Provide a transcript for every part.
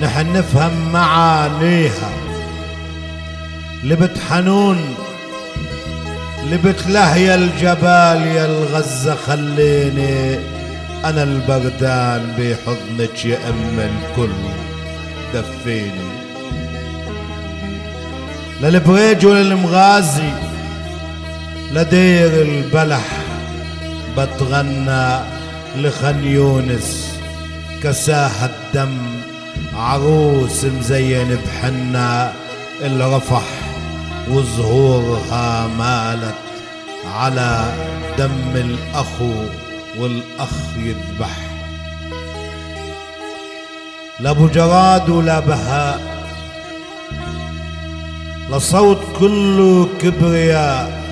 نحن نفهم معانيها. لبت حنون لبت لهيا الجبال يا الغزة خليني أنا البردان بحضنك يا أم الكل دفيني. للبريج وللمغازي لدير البلح بتغنى لخن يونس كساها الدم. عروس مزين بحنا الرفح وزهورها مالت على دم الأخو والأخ يذبح. لا أبو جراد ولا بهاء. لصوت كله كبرياء.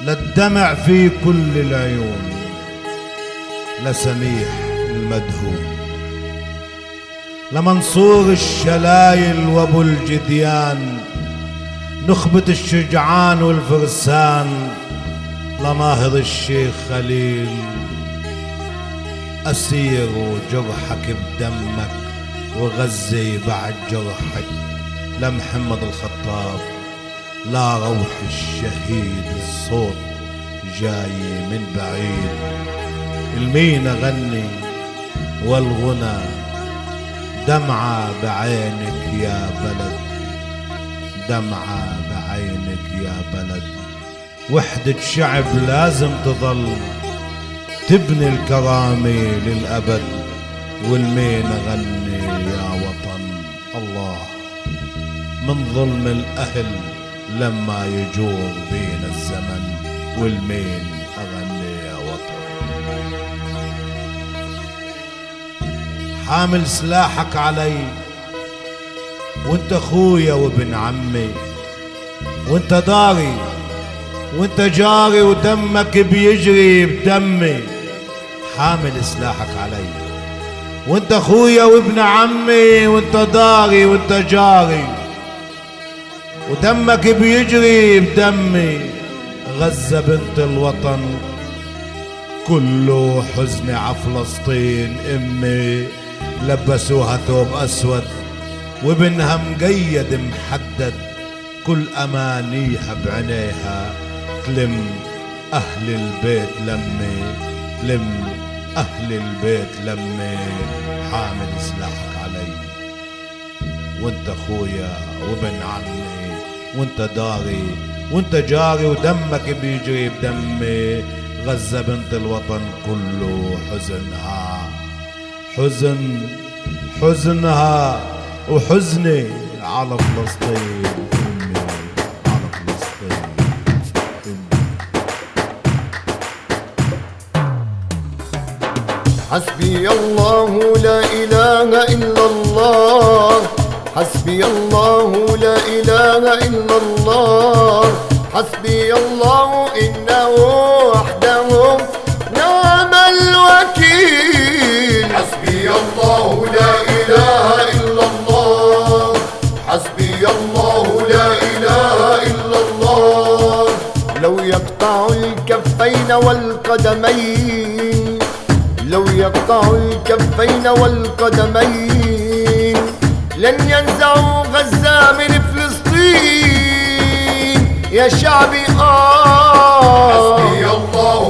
للدمع في كل العيون. لسميح المدهون. لمنصور الشلايل وابو الجديان نخبة الشجعان والفرسان لناهض الشيخ خليل أسير وجرحك بدمك وغزي بعد جرحك لمحمد الخطاب لا روح الشهيد الصوت جاي من بعيد. المين غني والغنى دمعة بعينك يا بلد. دمعة بعينك يا بلد. وحدة شعب لازم تظل تبني الكرامة للأبد والمين غني يا وطن. الله من ظلم الأهل لما يجور بين الزمن والمين أغني حامل سلاحك علي. وانت اخويا وابن عمي. وانت داري. وانت جاري ودمك بيجري بدمي. حامل سلاحك علي. وانت اخويا وابن عمي. وانت داري. وانت جاري. ودمك بيجري بدمي. غزة بنت الوطن. كله حزن ع فلسطين أمي. لبسوها ثوب أسود وابنها مقيد محدد كل أمانيها بعينيها تلم أهل البيت لمي تلم أهل البيت لمي حامل سلاحك علي. وانت أخويا وابن عمي وانت داري وانت جاري ودمك بيجري بدمي غزة بنت الوطن كله حزنها. حزن حزنها وحزني على فلسطين. أمي على فلسطين أمي حسبي الله لا إله إلا الله. حسبي الله لا إله إلا الله. حسبي الله الكفين والقدمين. لو يقطع الكفين والقدمين. لن ينزعوا غزة من فلسطين. يا شعبي آه. حسبي الله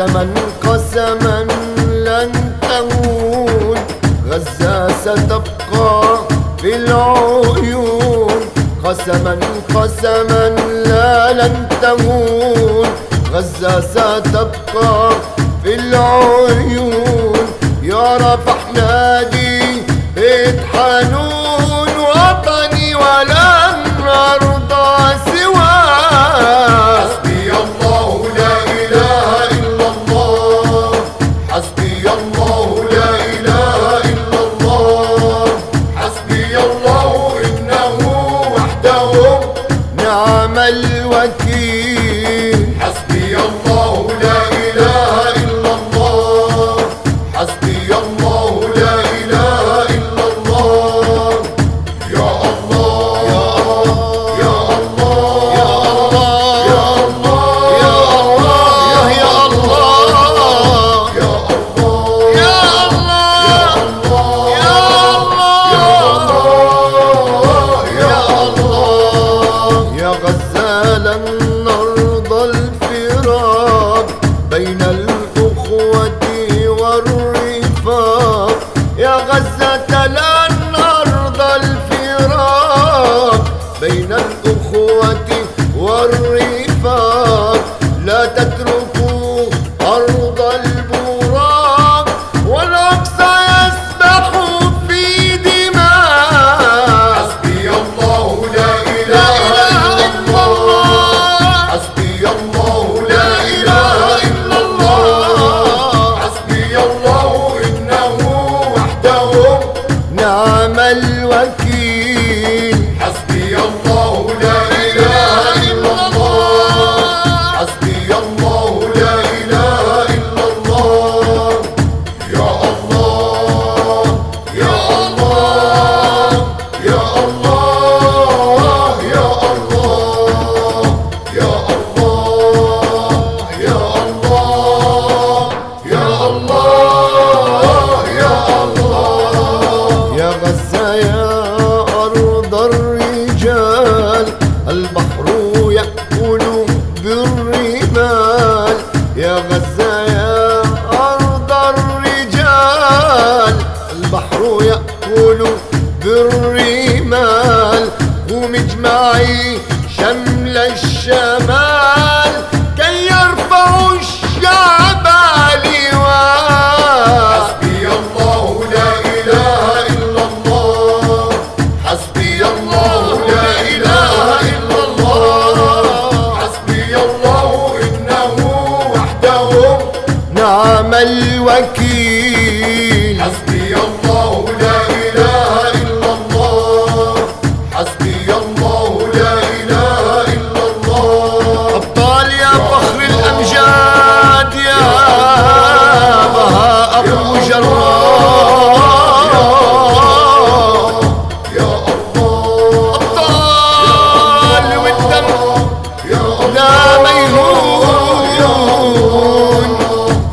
قسما قسما لن تهون. غزة ستبقى في العيون. قسما قسما لا لن تهون. غزة ستبقى في العيون. يا رفح نادي بيت حنون what من الأخوة والرفاق. لا تترك الوكيل.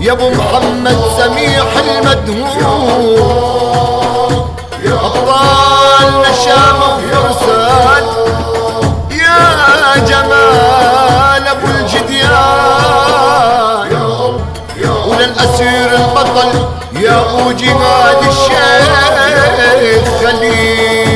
يا أبو محمد سميح المدهون أبطال نشام وفرسان. يا جمال أبو الجديان. وللاسير البطل يا ابو جماد الشيخ خليل.